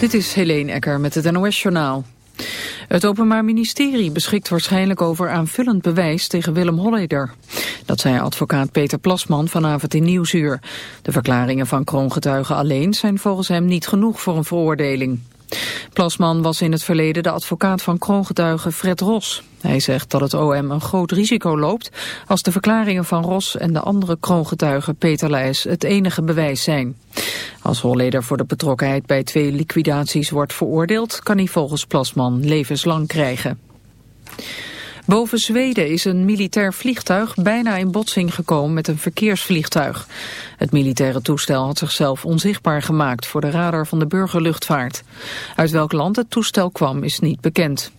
Dit is Helene Ecker met het NOS-journaal. Het Openbaar Ministerie beschikt waarschijnlijk over aanvullend bewijs tegen Willem Holleder. Dat zei advocaat Peter Plasman vanavond in Nieuwsuur. De verklaringen van kroongetuigen alleen zijn volgens hem niet genoeg voor een veroordeling. Plasman was in het verleden de advocaat van kroongetuige Fred Ros. Hij zegt dat het OM een groot risico loopt als de verklaringen van Ros en de andere kroongetuigen Peter Leijs het enige bewijs zijn. Als Holleder voor de betrokkenheid bij twee liquidaties wordt veroordeeld, kan hij volgens Plasman levenslang krijgen. Boven Zweden is een militair vliegtuig bijna in botsing gekomen met een verkeersvliegtuig. Het militaire toestel had zichzelf onzichtbaar gemaakt voor de radar van de burgerluchtvaart. Uit welk land het toestel kwam is niet bekend.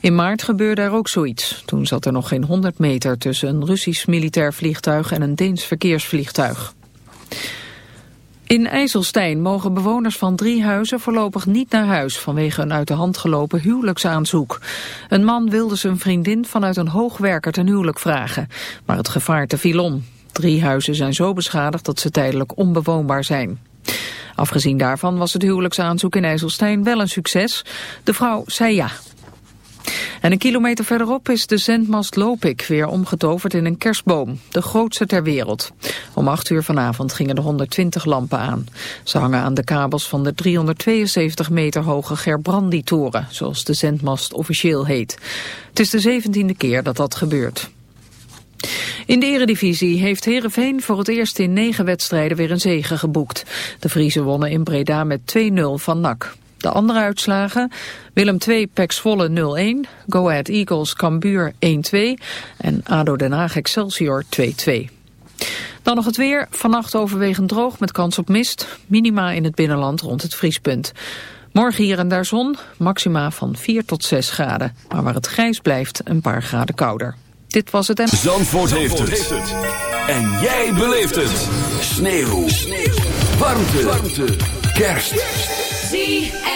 In maart gebeurde er ook zoiets. Toen zat er nog geen 100 meter tussen een Russisch militair vliegtuig en een Deens verkeersvliegtuig. In IJsselstein mogen bewoners van drie huizen voorlopig niet naar huis vanwege een uit de hand gelopen huwelijksaanzoek. Een man wilde zijn vriendin vanuit een hoogwerker ten huwelijk vragen, maar het gevaarte viel om. Drie huizen zijn zo beschadigd dat ze tijdelijk onbewoonbaar zijn. Afgezien daarvan was het huwelijksaanzoek in IJsselstein wel een succes. De vrouw zei ja. En een kilometer verderop is de zendmast Lopik weer omgetoverd in een kerstboom. De grootste ter wereld. Om 8 uur vanavond gingen de 120 lampen aan. Ze hangen aan de kabels van de 372 meter hoge Gerbrandi-toren, zoals de zendmast officieel heet. Het is de zeventiende keer dat dat gebeurt. In de eredivisie heeft Herenveen voor het eerst in negen wedstrijden weer een zege geboekt. De Friese wonnen in Breda met 2-0 van NAC. De andere uitslagen, Willem 2 Pek Zwolle 0-1, Go Ahead Eagles Cambuur 1-2 en ADO Den Haag Excelsior 2-2. Dan nog het weer, vannacht overwegend droog met kans op mist, minima in het binnenland rond het vriespunt. Morgen hier en daar zon, maxima van 4 tot 6 graden, maar waar het grijs blijft een paar graden kouder. Dit was het en... Zandvoort, heeft, het. En jij beleeft het. Sneeuw. Sneeuw. Warmte. Warmte. Kerst. ZFM.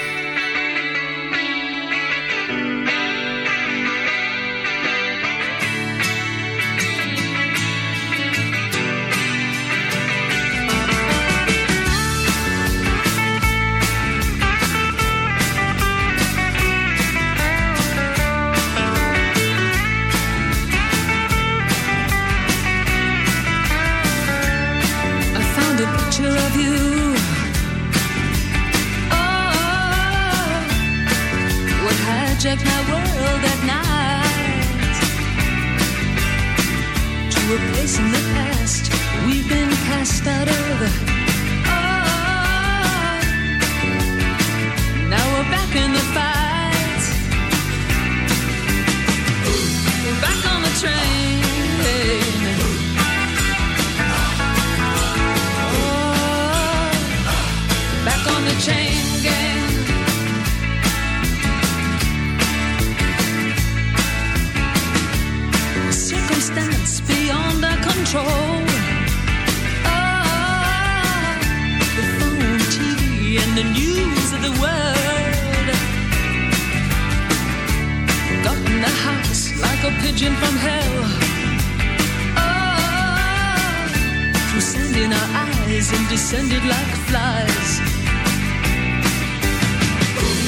Our eyes and descended like flies.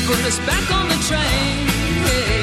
Put us back on the train. Back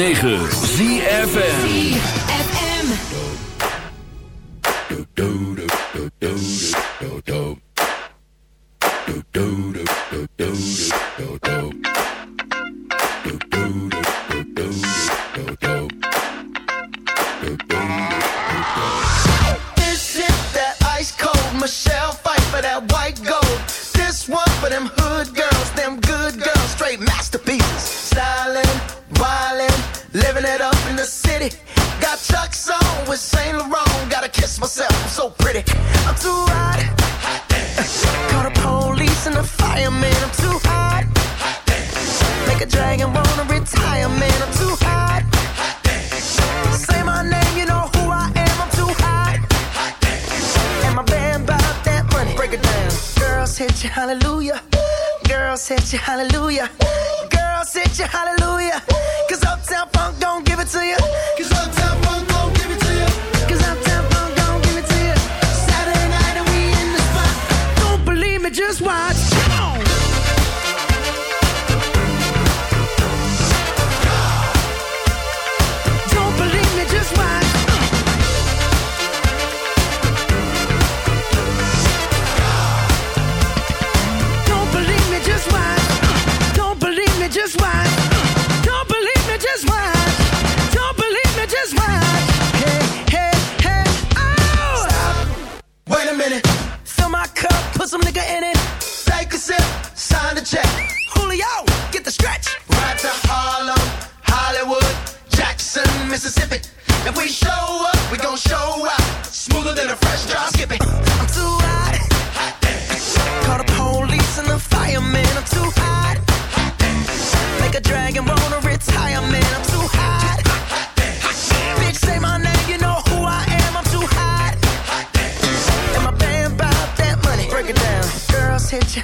106.9 ZFN Do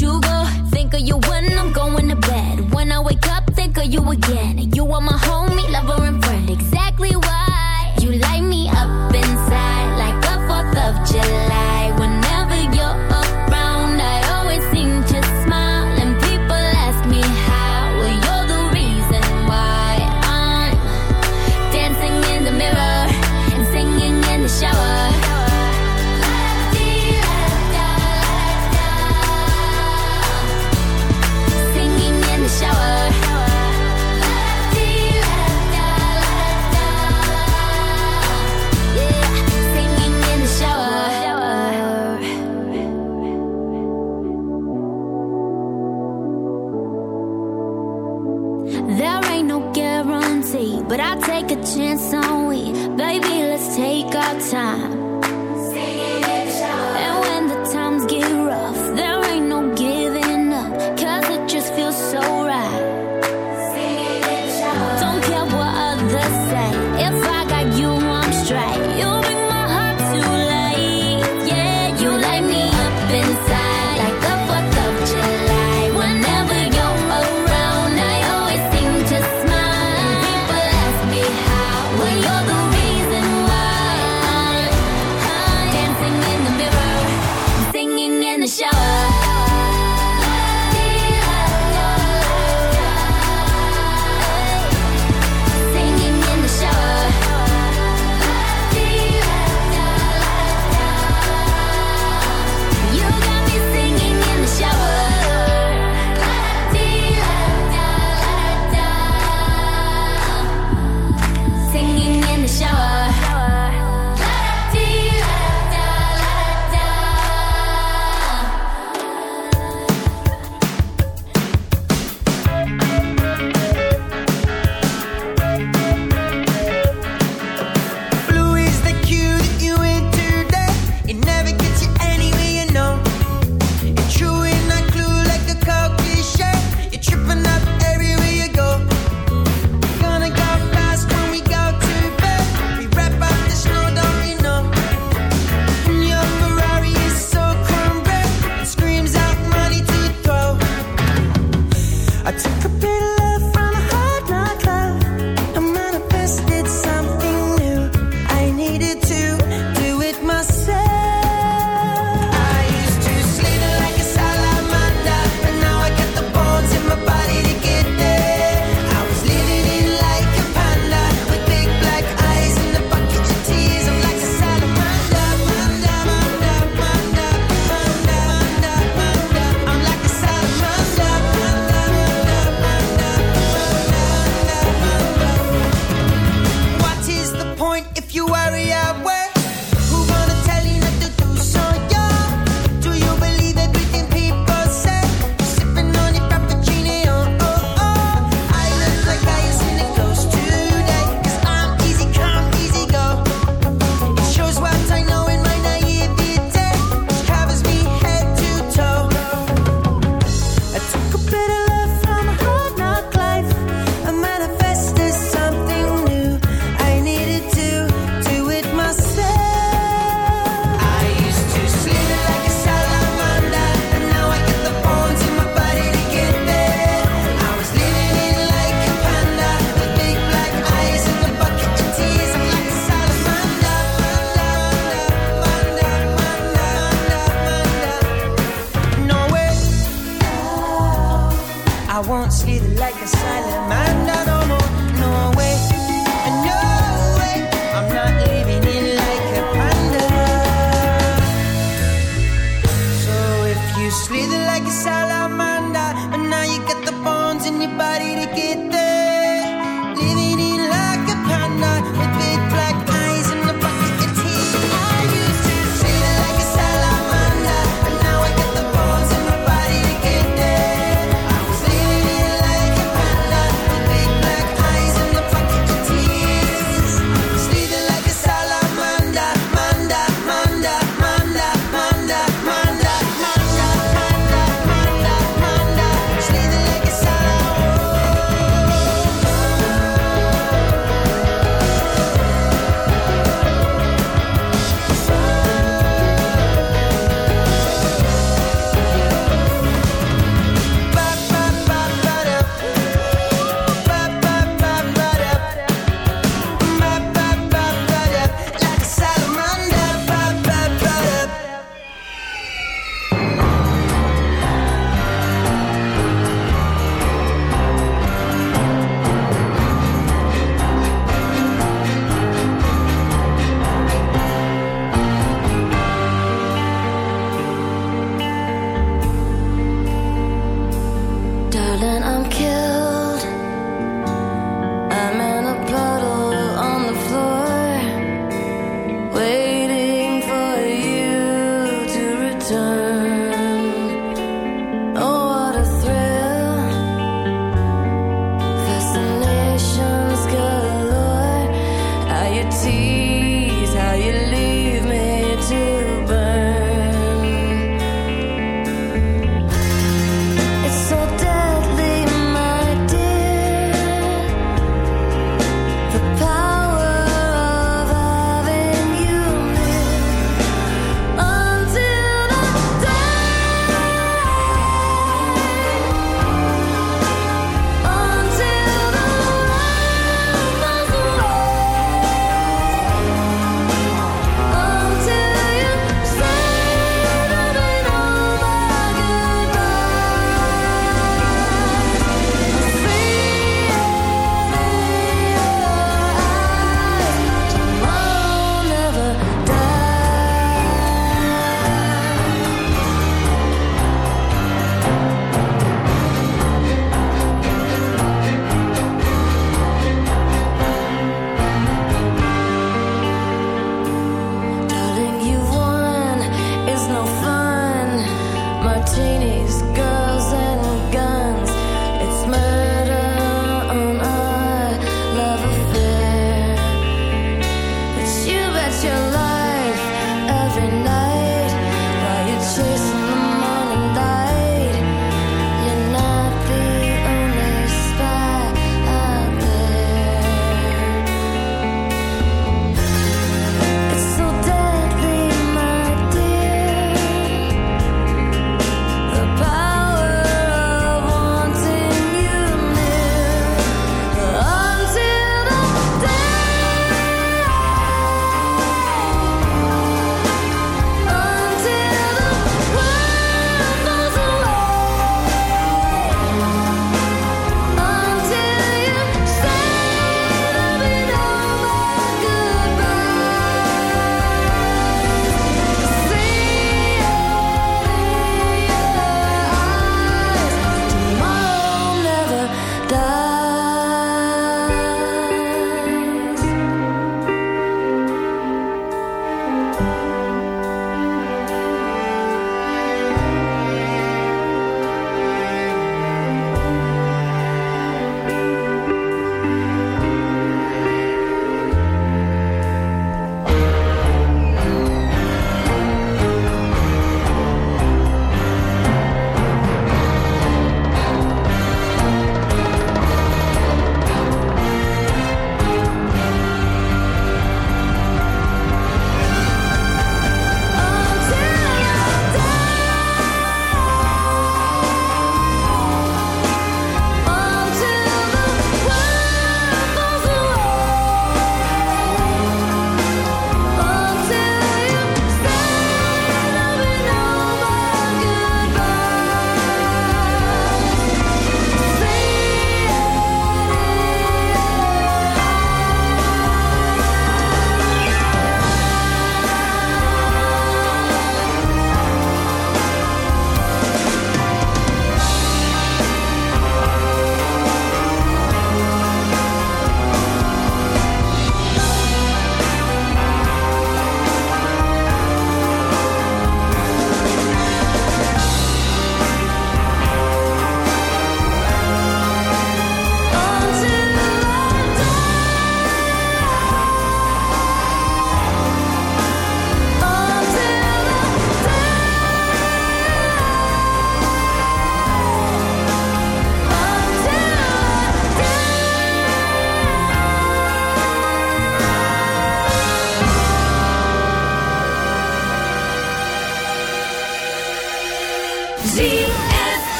you go. Think of you one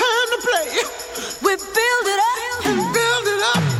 time to play. We build it up and build it up.